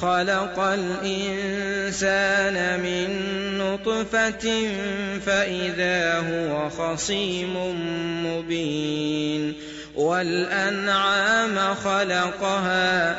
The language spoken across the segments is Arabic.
خلق الإنسان من نطفة فإذا هو خصيم مبين والأنعام خلقها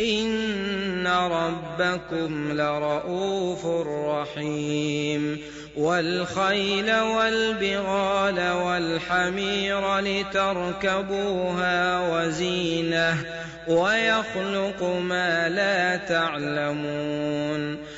إن ربكم لرؤوف رحيم والخيل والبغال والحمير لتركبوها وزينه ويخلق ما لا تعلمون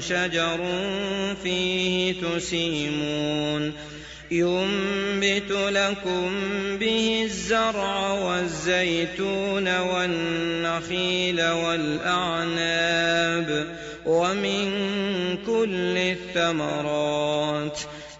شجر فيه تسيمون. ينبت لكم به الزرع والزيتون والنخيل والأعناب ومن كل الثمرات.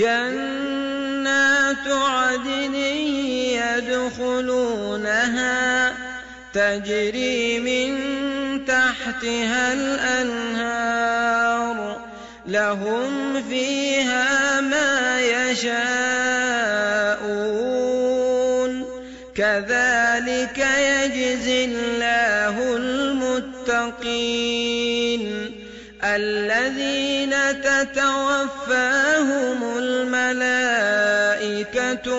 جنات عدن يدخلونها تجري من تحتها الأنهار لهم فيها ما يشاءون كذلك يجزي الله المتقين الذين تتوفاهم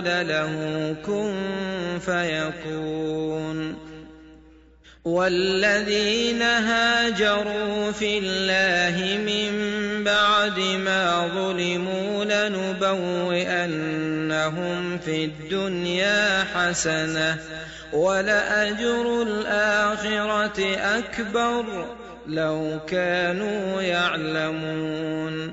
نقول له كن فيكون. والذين هاجروا في الله من بعد ما ظلموا لنبوئنهم في الدنيا حسنة ولأجر الآخرة أكبر لو كانوا يعلمون.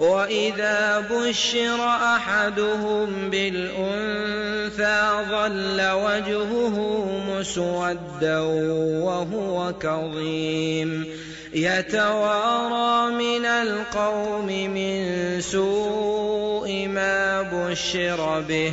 واذا بشر احدهم بالانثى ظل وجهه مسودا وهو كظيم يتوارى من القوم من سوء ما بشر به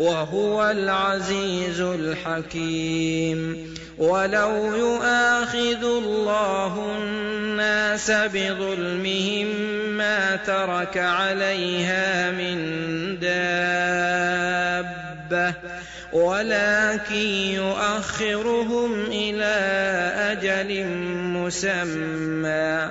وهو العزيز الحكيم. ولو يؤاخذ الله الناس بظلمهم ما ترك عليها من دابة ولكن يؤخرهم إلى أجل مسمى.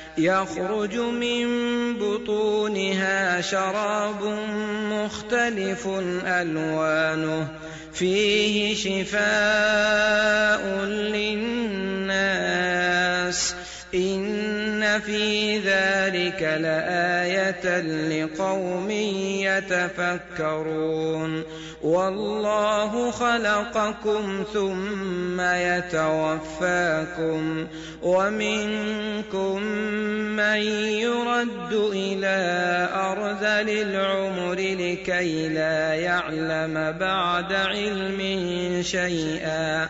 يخرج من بطونها شراب مختلف ألوانه. فيه شفاء للناس. إن في ذلك لآية لقوم يتفكرون والله خلقكم ثم يتوفاكم ومنكم من يرد إلى أرذل العمر لكي لا يعلم بعد علم شيئا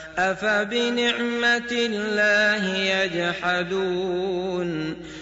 أفبنعمة الله يجحدون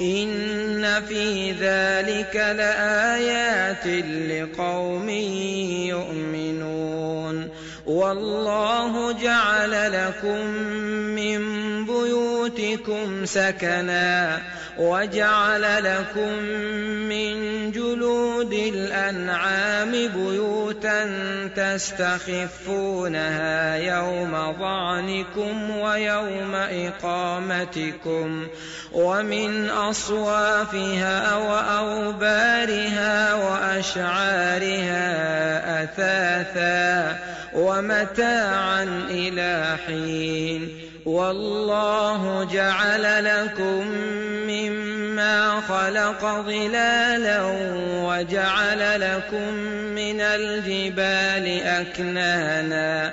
إن في ذلك لآيات لقوم يؤمنون والله جعل لكم من بيوتكم سكنا وجعل لكم من جلود الأنعام بيوتا تستخفونها يوم ظعنكم ويوم إقامتكم ومن أصوافها وأوبارها وأشعارها أثاثا ومتاعا إلى حين. والله جعل لكم مما خلق ظلالا وجعل لكم من الجبال أكنانا.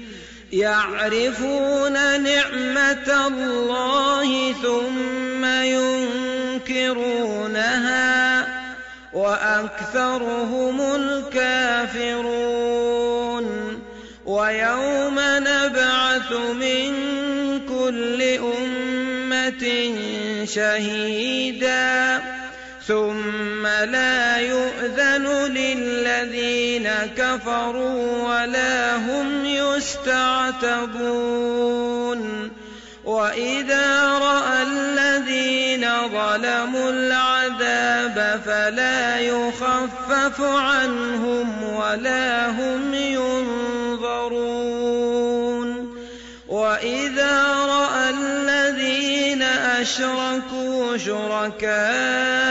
يعرفون نعمة الله ثم ينكرونها وأكثرهم الكافرون ويوم نبعث من كل أمة شهيداً ثم لا يؤذن للذين كفروا ولا هم يستعتبون. وإذا رأى الذين ظلموا العذاب فلا يخفف عنهم ولا هم ينظرون. وإذا رأى الذين أشركوا شركاءهم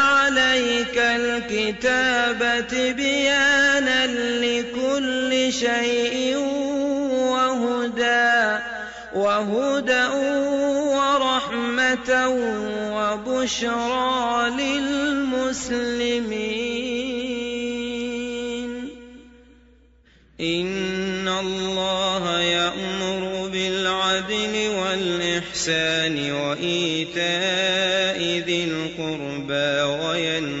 الكتاب تبيانا لكل شيء وهدى وهدى ورحمة وبشرى للمسلمين. إن الله يأمر بالعدل والإحسان وإيتاء ذي القربى وينهى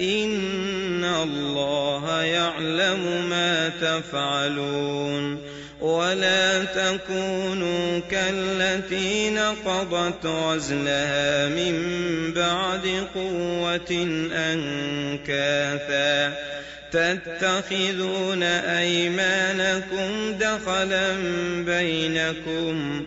ان الله يعلم ما تفعلون ولا تكونوا كالتي نقضت غزلها من بعد قوة أنكاثا تتخذون أيمانكم دخلا بينكم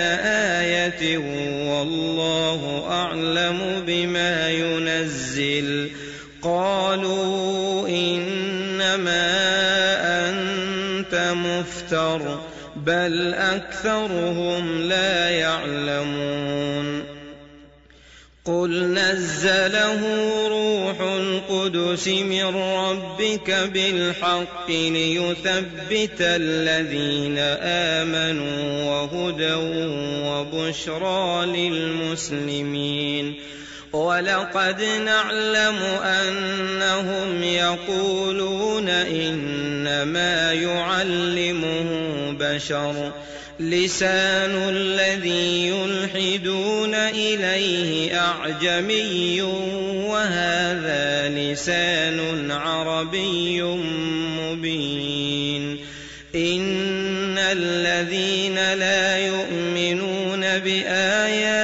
إيه والله أعلم بما ينزل. قالوا إنما أنت مفتر بل أكثرهم لا يعلمون. قل نزله روح القدس من ربك بالحق ليثبت الذين امنوا وهدى وبشرى للمسلمين ولقد نعلم انهم يقولون انما يعلمه بشر لسان الذي يلحدون إليه أعجمي وهذا لسان عربي مبين. إن الذين لا يؤمنون بايات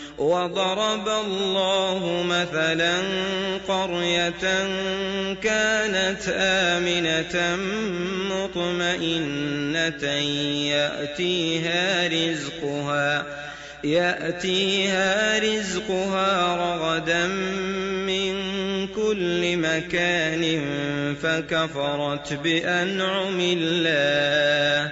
وضرب الله مثلا قرية كانت آمنة مطمئنة يأتيها رزقها يأتيها رزقها رغدا من كل مكان فكفرت بأنعم الله.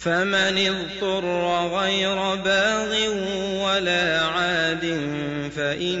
فمن اضطر غير باغ ولا عاد فإن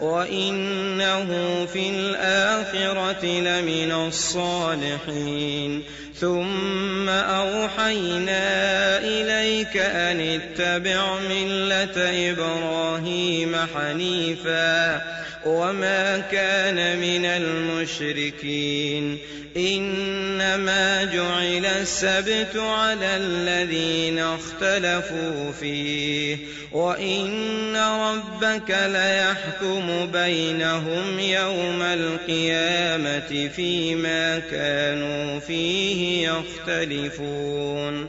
وإنه في الآخرة لمن الصالحين ثم أوحينا إليك أن اتبع ملة إبراهيم حنيفا وما كان من المشركين إنما جعل السبت على الذين اختلفوا فيه وإن ربك ليحكم بينهم يوم القيامة فيما كانوا فيه يختلفون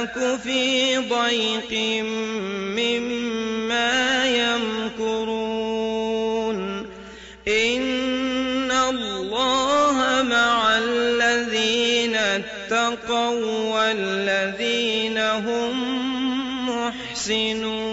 تك في ضيق مما يمكرون إن الله مع الذين اتقوا والذين هم محسنون